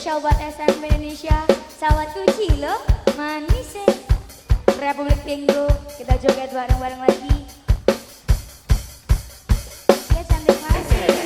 Sahabat SM Indonesia Sawat kuci lo Manis eh. Republik Pinggu Kita joget bareng-bareng lagi. Ya cantik masih